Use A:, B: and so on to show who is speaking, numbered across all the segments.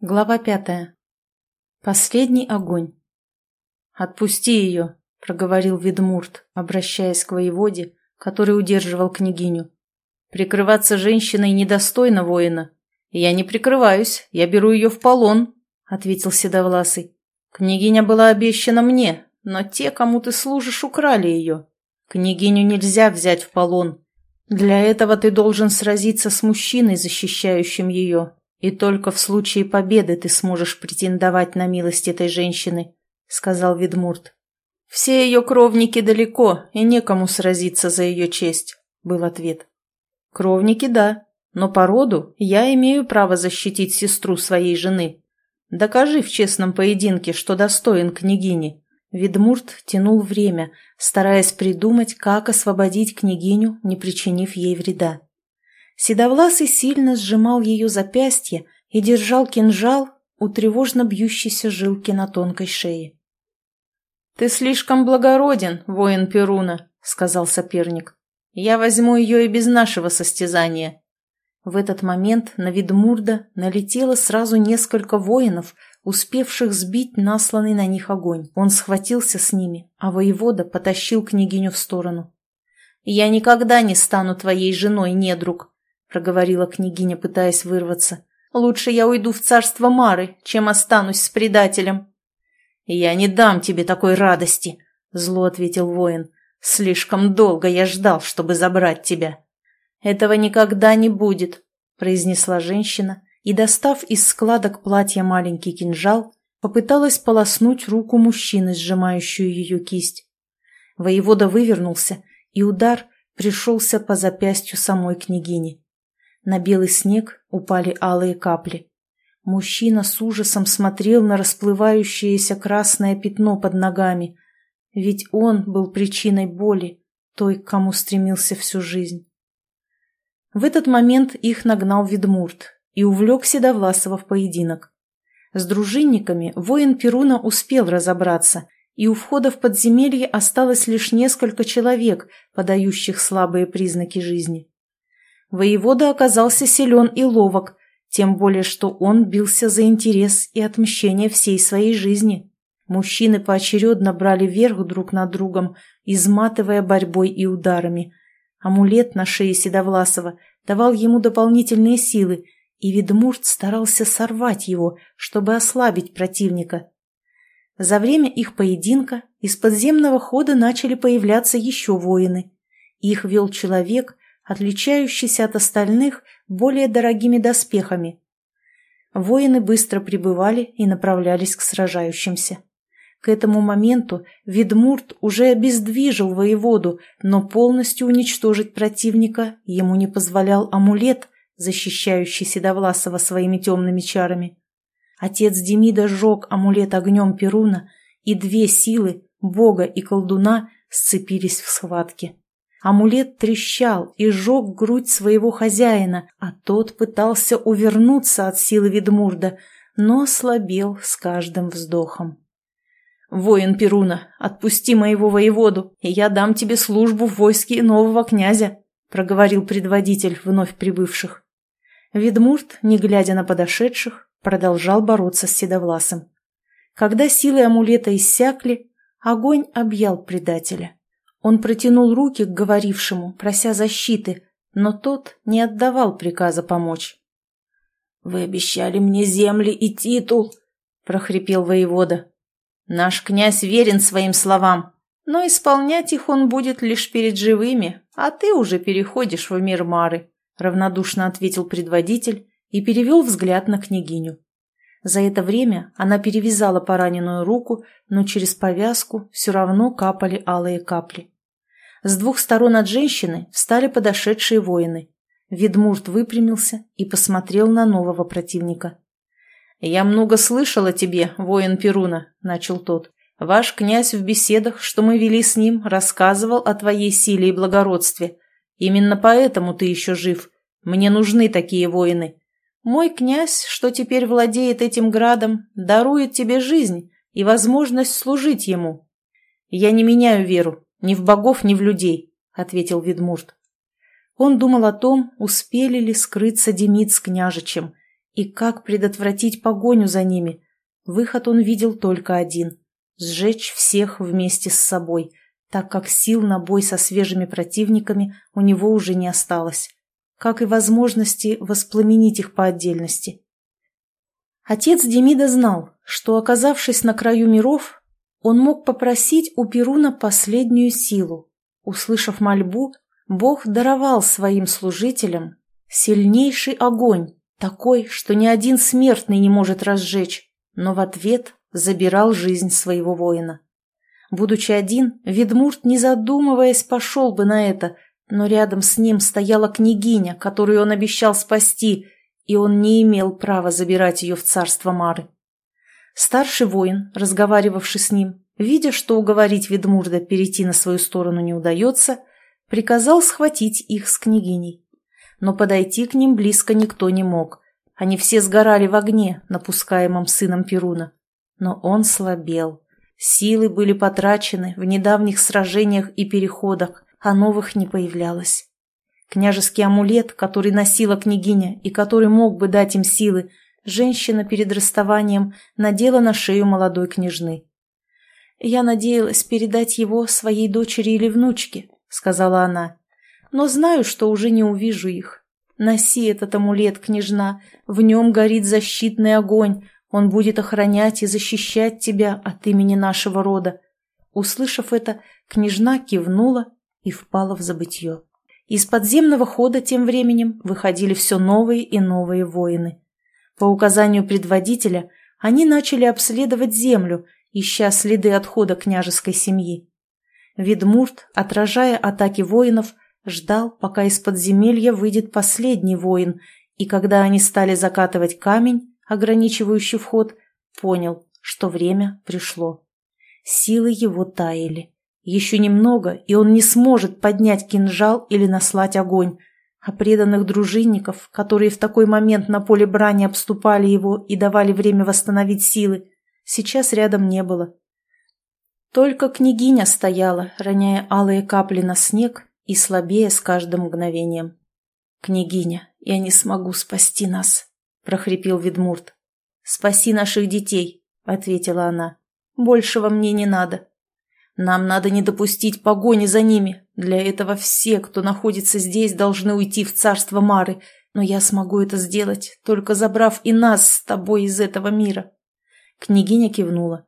A: Глава пятая. Последний огонь. «Отпусти ее», — проговорил Ведмурт, обращаясь к воеводе, который удерживал княгиню. «Прикрываться женщиной недостойно воина. Я не прикрываюсь, я беру ее в полон», — ответил Седовласый. «Княгиня была обещана мне, но те, кому ты служишь, украли ее. Княгиню нельзя взять в полон. Для этого ты должен сразиться с мужчиной, защищающим ее, «И только в случае победы ты сможешь претендовать на милость этой женщины», — сказал Ведмурт. «Все ее кровники далеко, и некому сразиться за ее честь», — был ответ. «Кровники, да, но по роду я имею право защитить сестру своей жены. Докажи в честном поединке, что достоин княгини». Ведмурт тянул время, стараясь придумать, как освободить княгиню, не причинив ей вреда. Седовласый сильно сжимал ее запястье и держал кинжал у тревожно бьющейся жилки на тонкой шее. «Ты слишком благороден, воин Перуна», — сказал соперник. «Я возьму ее и без нашего состязания». В этот момент на Ведмурда налетело сразу несколько воинов, успевших сбить насланный на них огонь. Он схватился с ними, а воевода потащил княгиню в сторону. «Я никогда не стану твоей женой, недруг», — проговорила княгиня, пытаясь вырваться. «Лучше я уйду в царство Мары, чем останусь с предателем». «Я не дам тебе такой радости», — зло ответил воин. «Слишком долго я ждал, чтобы забрать тебя». «Этого никогда не будет», — произнесла женщина и, достав из складок платья маленький кинжал, попыталась полоснуть руку мужчины, сжимающую ее кисть. Воевода вывернулся, и удар пришелся по запястью самой княгини. На белый снег упали алые капли. Мужчина с ужасом смотрел на расплывающееся красное пятно под ногами, ведь он был причиной боли, той, к кому стремился всю жизнь. В этот момент их нагнал Ведмурт и увлек Седовласова в поединок. С дружинниками воин Перуна успел разобраться, и у входа в подземелье осталось лишь несколько человек, подающих слабые признаки жизни. Воевода оказался силен и ловок, тем более что он бился за интерес и отмщение всей своей жизни. Мужчины поочередно брали верх друг над другом, изматывая борьбой и ударами. Амулет на шее Седовласова давал ему дополнительные силы, и Ведмурт старался сорвать его, чтобы ослабить противника. За время их поединка из подземного хода начали появляться еще воины. Их вел человек, отличающийся от остальных более дорогими доспехами. Воины быстро прибывали и направлялись к сражающимся. К этому моменту Ведмурт уже обездвижил воеводу, но полностью уничтожить противника ему не позволял амулет, защищающий Седовласова своими темными чарами. Отец Демида сжег амулет огнем Перуна, и две силы, бога и колдуна, сцепились в схватке. Амулет трещал и сжег грудь своего хозяина, а тот пытался увернуться от силы Ведмурда, но слабел с каждым вздохом. «Воин Перуна, отпусти моего воеводу, и я дам тебе службу в войске нового князя», проговорил предводитель вновь прибывших. Ведмурт, не глядя на подошедших, продолжал бороться с Седовласом. Когда силы амулета иссякли, огонь объял предателя. Он протянул руки к говорившему, прося защиты, но тот не отдавал приказа помочь. «Вы обещали мне земли и титул», — прохрипел воевода. «Наш князь верен своим словам, но исполнять их он будет лишь перед живыми, а ты уже переходишь в мир Мары», — равнодушно ответил предводитель и перевел взгляд на княгиню. За это время она перевязала пораненную руку, но через повязку все равно капали алые капли. С двух сторон от женщины встали подошедшие воины. Ведмурт выпрямился и посмотрел на нового противника. «Я много слышал о тебе, воин Перуна», — начал тот. «Ваш князь в беседах, что мы вели с ним, рассказывал о твоей силе и благородстве. Именно поэтому ты еще жив. Мне нужны такие воины. Мой князь, что теперь владеет этим градом, дарует тебе жизнь и возможность служить ему. Я не меняю веру, ни в богов, ни в людей, ответил Ведмурт. Он думал о том, успели ли скрыться Демид с княжичем, И как предотвратить погоню за ними? Выход он видел только один – сжечь всех вместе с собой, так как сил на бой со свежими противниками у него уже не осталось, как и возможности воспламенить их по отдельности. Отец Демида знал, что, оказавшись на краю миров, он мог попросить у Перуна последнюю силу. Услышав мольбу, Бог даровал своим служителям сильнейший огонь, такой, что ни один смертный не может разжечь, но в ответ забирал жизнь своего воина. Будучи один, Ведмурт, не задумываясь, пошел бы на это, но рядом с ним стояла княгиня, которую он обещал спасти, и он не имел права забирать ее в царство Мары. Старший воин, разговаривавший с ним, видя, что уговорить Ведмурда перейти на свою сторону не удается, приказал схватить их с княгиней. Но подойти к ним близко никто не мог. Они все сгорали в огне, напускаемом сыном Перуна. Но он слабел. Силы были потрачены в недавних сражениях и переходах, а новых не появлялось. Княжеский амулет, который носила княгиня и который мог бы дать им силы, женщина перед расставанием надела на шею молодой княжны. «Я надеялась передать его своей дочери или внучке», — сказала она, — «но знаю, что уже не увижу их. Носи этот амулет, княжна, в нем горит защитный огонь, он будет охранять и защищать тебя от имени нашего рода». Услышав это, княжна кивнула и впала в забытье. Из подземного хода тем временем выходили все новые и новые воины. По указанию предводителя они начали обследовать землю, ища следы отхода княжеской семьи. Ведмурт, отражая атаки воинов, ждал, пока из подземелья выйдет последний воин, и когда они стали закатывать камень, ограничивающий вход, понял, что время пришло. Силы его таяли. Еще немного, и он не сможет поднять кинжал или наслать огонь. А преданных дружинников, которые в такой момент на поле брани обступали его и давали время восстановить силы, сейчас рядом не было. Только княгиня стояла, роняя алые капли на снег и слабее с каждым мгновением. «Княгиня, я не смогу спасти нас», — прохрипел Ведмурт. «Спаси наших детей», — ответила она. «Большего мне не надо». Нам надо не допустить погони за ними. Для этого все, кто находится здесь, должны уйти в царство Мары. Но я смогу это сделать, только забрав и нас с тобой из этого мира. Княгиня кивнула.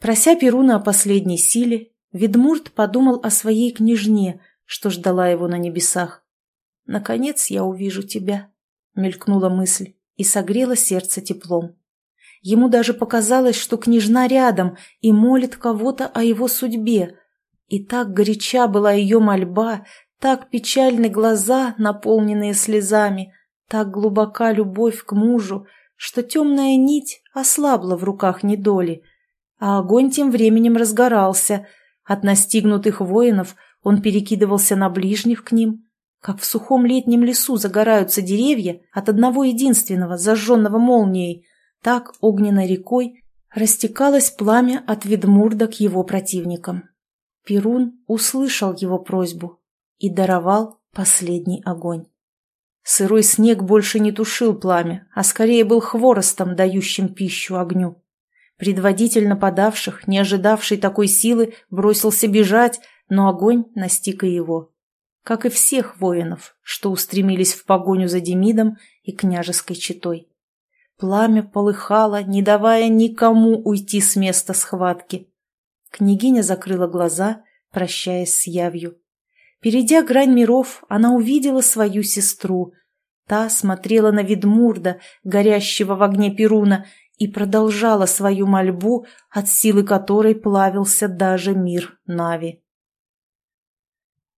A: Прося Перуна о последней силе, Ведмурт подумал о своей княжне, что ждала его на небесах. «Наконец я увижу тебя», — мелькнула мысль и согрела сердце теплом. Ему даже показалось, что княжна рядом и молит кого-то о его судьбе. И так горяча была ее мольба, так печальны глаза, наполненные слезами, так глубока любовь к мужу, что темная нить ослабла в руках недоли. А огонь тем временем разгорался. От настигнутых воинов он перекидывался на ближних к ним, как в сухом летнем лесу загораются деревья от одного единственного, зажженного молнией – так огненной рекой растекалось пламя от Ведмурда к его противникам. Перун услышал его просьбу и даровал последний огонь. Сырой снег больше не тушил пламя, а скорее был хворостом, дающим пищу огню. Предводитель нападавших, не ожидавший такой силы, бросился бежать, но огонь настиг и его. Как и всех воинов, что устремились в погоню за Демидом и княжеской четой. Пламя полыхало, не давая никому уйти с места схватки. Княгиня закрыла глаза, прощаясь с явью. Перейдя грань миров, она увидела свою сестру. Та смотрела на Ведмурда, горящего в огне Перуна, и продолжала свою мольбу, от силы которой плавился даже мир Нави.